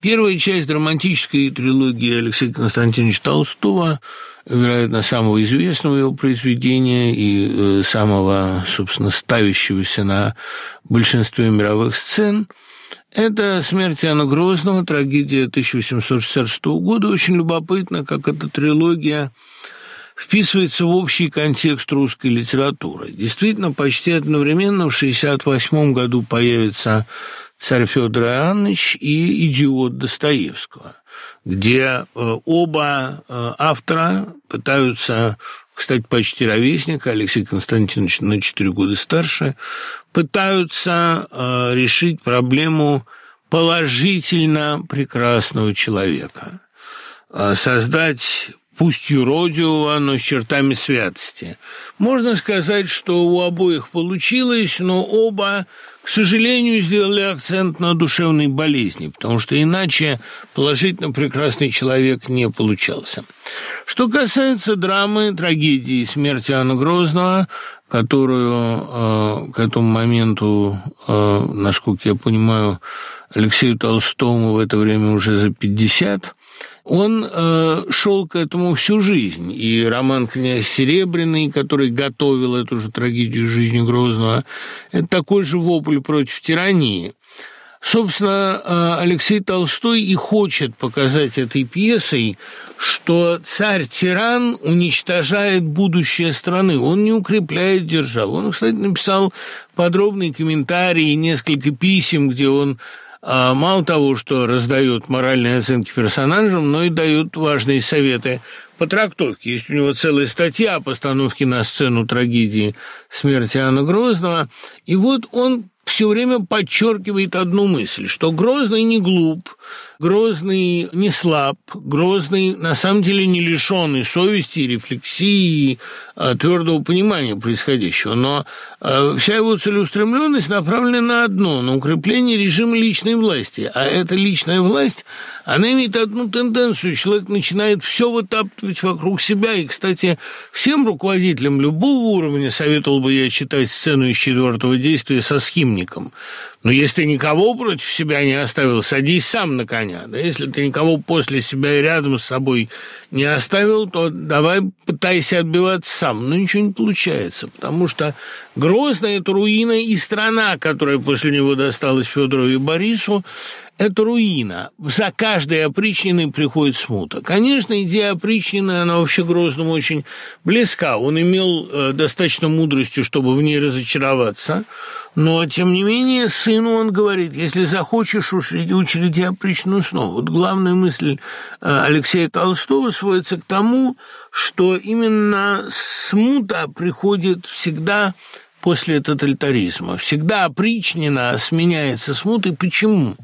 Первая часть драматической трилогии Алексея Константиновича Толстого, вероятно, самого известного его произведения и э, самого, собственно, ставящегося на большинстве мировых сцен, это «Смерть Иоанна Грозного», трагедия 1866 года. Очень любопытно, как эта трилогия вписывается в общий контекст русской литературы. Действительно, почти одновременно в 1968 году появится «Царь Федор Иоаннович» и «Идиот» Достоевского, где э, оба э, автора пытаются кстати, почти ровесник, Алексей Константинович на 4 года старше, пытаются э, решить проблему положительно прекрасного человека, создать пусть юродивого, но с чертами святости. Можно сказать, что у обоих получилось, но оба к сожалению, сделали акцент на душевной болезни, потому что иначе положительно прекрасный человек не получался. Что касается драмы, трагедии смерти Анны Грозного, которую э, к этому моменту, э, насколько я понимаю, Алексею Толстому в это время уже за 50, он э, шел к этому всю жизнь. И роман «Князь Серебряный», который готовил эту же трагедию жизни Грозного, это такой же вопль против тирании. Собственно, э, Алексей Толстой и хочет показать этой пьесой, что царь-тиран уничтожает будущее страны, он не укрепляет державу. Он, кстати, написал подробный комментарий, несколько писем, где он а мало того, что раздает моральные оценки персонажам, но и дают важные советы по трактовке. Есть у него целая статья о постановке на сцену трагедии смерти Анны Грозного. И вот он все время подчеркивает одну мысль, что Грозный не глуп, Грозный не слаб, Грозный на самом деле не лишенный совести, рефлексии, а, твердого понимания происходящего. Но а, вся его целеустремленность направлена на одно – на укрепление режима личной власти. А эта личная власть, она имеет одну тенденцию. Человек начинает все вытаптывать вокруг себя. И, кстати, всем руководителям любого уровня советовал бы я читать сцену из четвертого действия со схимником. Но если ты никого против себя не оставил, садись сам на коня. Да? Если ты никого после себя и рядом с собой не оставил, то давай пытайся отбиваться сам. Но ничего не получается, потому что Грозно – это руина и страна, которая после него досталась Федору и Борису, это руина. За каждой опричниной приходит смута. Конечно, идея опричнины, она вообще Грозному очень близка. Он имел э, достаточно мудрости, чтобы в ней разочароваться – но, тем не менее, сыну он говорит, если захочешь, учреди опричную снова. Вот главная мысль э, Алексея Толстого сводится к тому, что именно смута приходит всегда после тоталитаризма. Всегда опричнина сменяется смутой. Почему?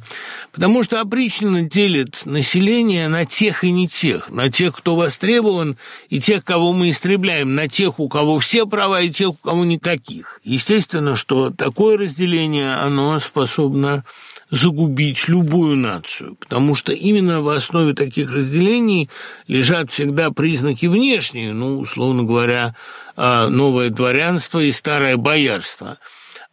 Потому что опричнина делит население на тех и не тех, на тех, кто востребован, и тех, кого мы истребляем, на тех, у кого все права, и тех, у кого никаких. Естественно, что такое разделение, оно способно загубить любую нацию, потому что именно в основе таких разделений лежат всегда признаки внешние, ну, условно говоря, а, новое дворянство и старое боярство.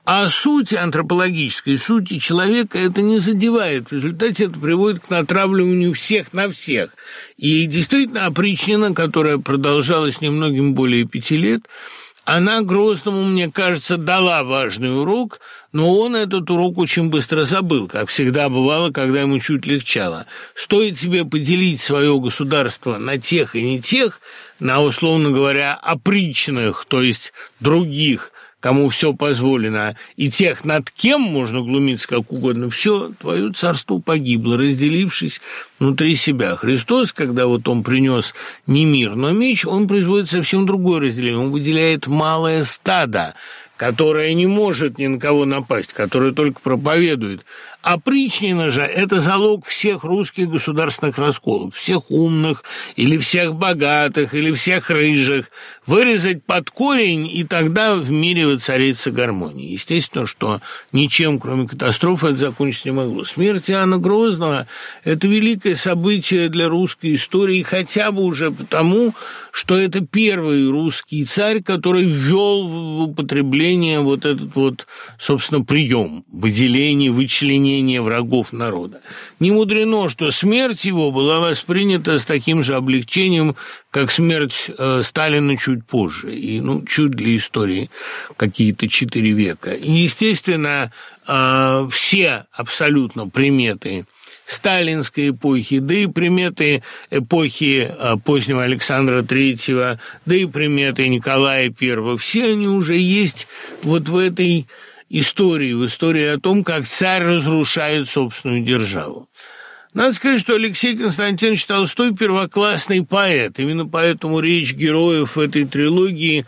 А сути антропологической, сути человека это не задевает. В результате это приводит к натравливанию всех на всех. И действительно опричнина, которая продолжалась немногим более пяти лет, она Грозному, мне кажется, дала важный урок, но он этот урок очень быстро забыл, как всегда бывало, когда ему чуть легчало. Стоит тебе поделить свое государство на тех и не тех, на, условно говоря, опричных, то есть других, кому все позволено, и тех, над кем можно глумиться как угодно, все, твое царство погибло, разделившись внутри себя. Христос, когда вот он принес не мир, но меч, он производит совсем другое разделение. Он выделяет малое стадо, которое не может ни на кого напасть, которое только проповедует. Опричнина же – это залог всех русских государственных расколов, всех умных или всех богатых или всех рыжих. Вырезать под корень, и тогда в мире воцарится гармония. Естественно, что ничем, кроме катастрофы, это закончиться не могло. Смерть Иоанна Грозного – это великое событие для русской истории, хотя бы уже потому, что это первый русский царь, который ввел в употребление вот этот вот, собственно, прием, выделение, вычленение врагов народа. Не мудрено, что смерть его была воспринята с таким же облегчением, как смерть э, Сталина чуть позже, и, ну, чуть для истории какие-то четыре века. И, естественно, э, все абсолютно приметы сталинской эпохи, да и приметы эпохи э, позднего Александра Третьего, да и приметы Николая Первого, все они уже есть вот в этой истории, в истории о том, как царь разрушает собственную державу. Надо сказать, что Алексей Константинович Толстой – первоклассный поэт. Именно поэтому речь героев этой трилогии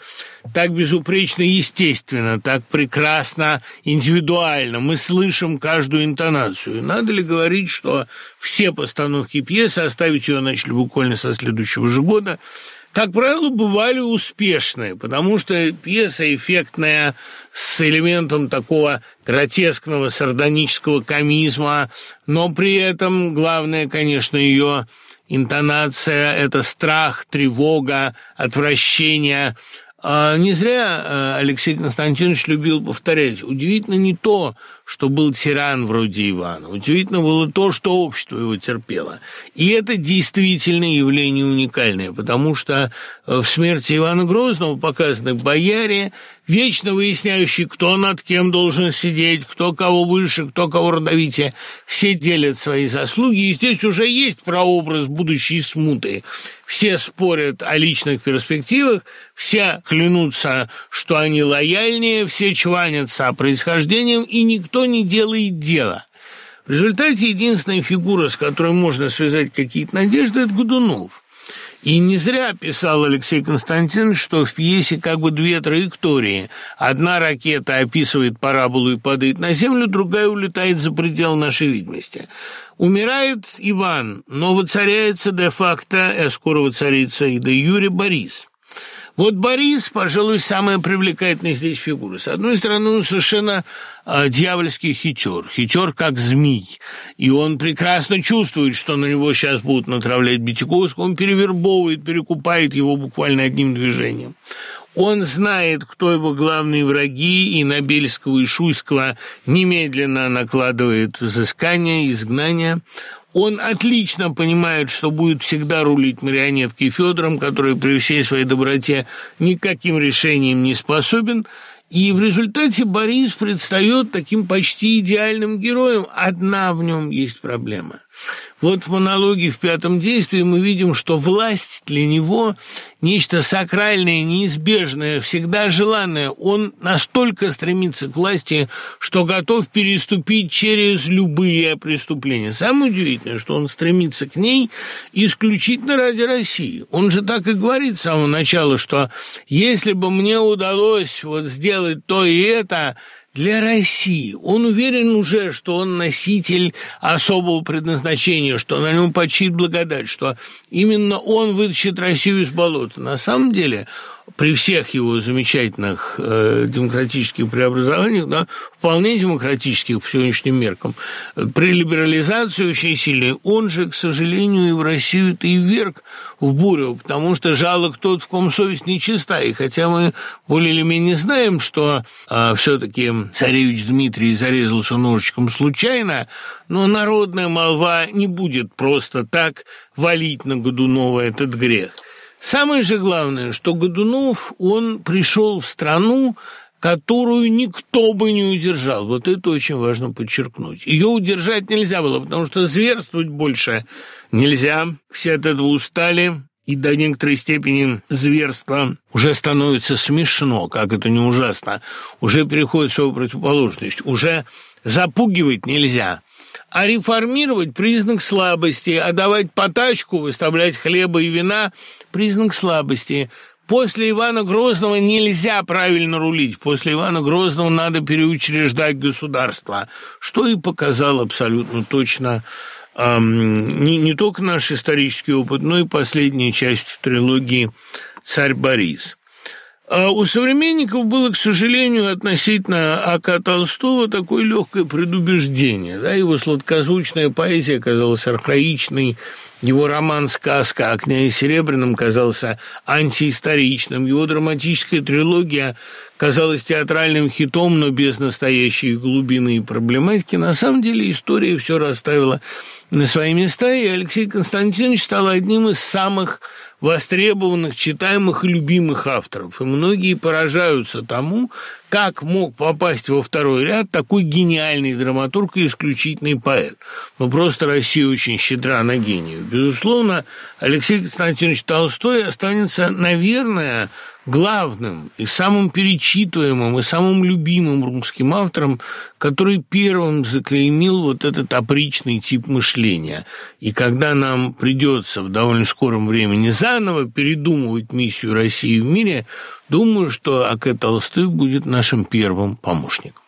так безупречно естественно, так прекрасно индивидуально. Мы слышим каждую интонацию. Надо ли говорить, что все постановки пьесы, оставить ее начали буквально со следующего же года – как правило, бывали успешные, потому что пьеса эффектная, с элементом такого гротескного, сардонического комизма, но при этом главное, конечно, ее интонация – это страх, тревога, отвращение – а не зря э, Алексей Константинович любил повторять. Удивительно не то, что был тиран вроде Ивана. Удивительно было то, что общество его терпело. И это действительно явление уникальное, потому что э, в смерти Ивана Грозного показаны бояре, вечно выясняющие, кто над кем должен сидеть, кто кого выше, кто кого родовитее. Все делят свои заслуги, и здесь уже есть прообраз будущей смуты. Все спорят о личных перспективах, все клянутся, что они лояльнее, все чванятся происхождении, и никто не делает дела. В результате единственная фигура, с которой можно связать какие-то надежды, это Годунов. И не зря писал Алексей Константинович, что в пьесе как бы две траектории. Одна ракета описывает параболу и падает на землю, другая улетает за пределы нашей видимости. Умирает Иван, но воцаряется де-факто, а скоро воцарится и де Юрий Борис. Вот Борис, пожалуй, самая привлекательная здесь фигура. С одной стороны, он совершенно э, дьявольский хитер, хитер как змей, и он прекрасно чувствует, что на него сейчас будут натравлять Битяковского, он перевербовывает, перекупает его буквально одним движением. Он знает, кто его главные враги, и на Бельского и Шуйского немедленно накладывает взыскание, изгнание. Он отлично понимает, что будет всегда рулить марионеткой Федором, который при всей своей доброте никаким решением не способен, и в результате Борис предстает таким почти идеальным героем. Одна в нем есть проблема. Вот в монологе в пятом действии мы видим, что власть для него нечто сакральное, неизбежное, всегда желанное. Он настолько стремится к власти, что готов переступить через любые преступления. Самое удивительное, что он стремится к ней исключительно ради России. Он же так и говорит с самого начала, что если бы мне удалось вот сделать то и это, для России. Он уверен уже, что он носитель особого предназначения, что на нем почит благодать, что именно он вытащит Россию из болота. На самом деле при всех его замечательных э, демократических преобразованиях, да, вполне демократических по сегодняшним меркам, при либерализации очень сильной, он же, к сожалению, и в Россию-то и вверг в бурю, потому что жалок тот, в ком совесть нечиста, и хотя мы более или менее знаем, что э, все-таки царевич Дмитрий зарезался ножичком случайно, но народная молва не будет просто так валить на Годунова этот грех – Самое же главное, что Годунов, он пришел в страну, которую никто бы не удержал. Вот это очень важно подчеркнуть. Ее удержать нельзя было, потому что зверствовать больше нельзя. Все от этого устали, и до некоторой степени зверство уже становится смешно, как это не ужасно. Уже переходит в свою противоположность. Уже запугивать нельзя. А реформировать – признак слабости, а давать потачку, выставлять хлеба и вина – признак слабости. После Ивана Грозного нельзя правильно рулить. После Ивана Грозного надо переучреждать государство, что и показал абсолютно точно эм, не, не только наш исторический опыт, но и последняя часть трилогии «Царь Борис». А у современников было, к сожалению, относительно А.К. Толстого такое легкое предубеждение. Да? Его сладкозвучная поэзия оказалась архаичной, Его роман «Сказка» о князе Серебряном казался антиисторичным. Его драматическая трилогия казалась театральным хитом, но без настоящей глубины и проблематики. На самом деле история все расставила на свои места, и Алексей Константинович стал одним из самых востребованных, читаемых и любимых авторов. И многие поражаются тому, как мог попасть во второй ряд такой гениальный драматург и исключительный поэт. Ну, просто Россия очень щедра на гению. Безусловно, Алексей Константинович Толстой останется, наверное, главным и самым перечитываемым и самым любимым русским автором, который первым заклеймил вот этот опричный тип мышления. И когда нам придется в довольно скором времени заново передумывать миссию России в мире, думаю, что А.К. Толстой будет нашим первым помощником.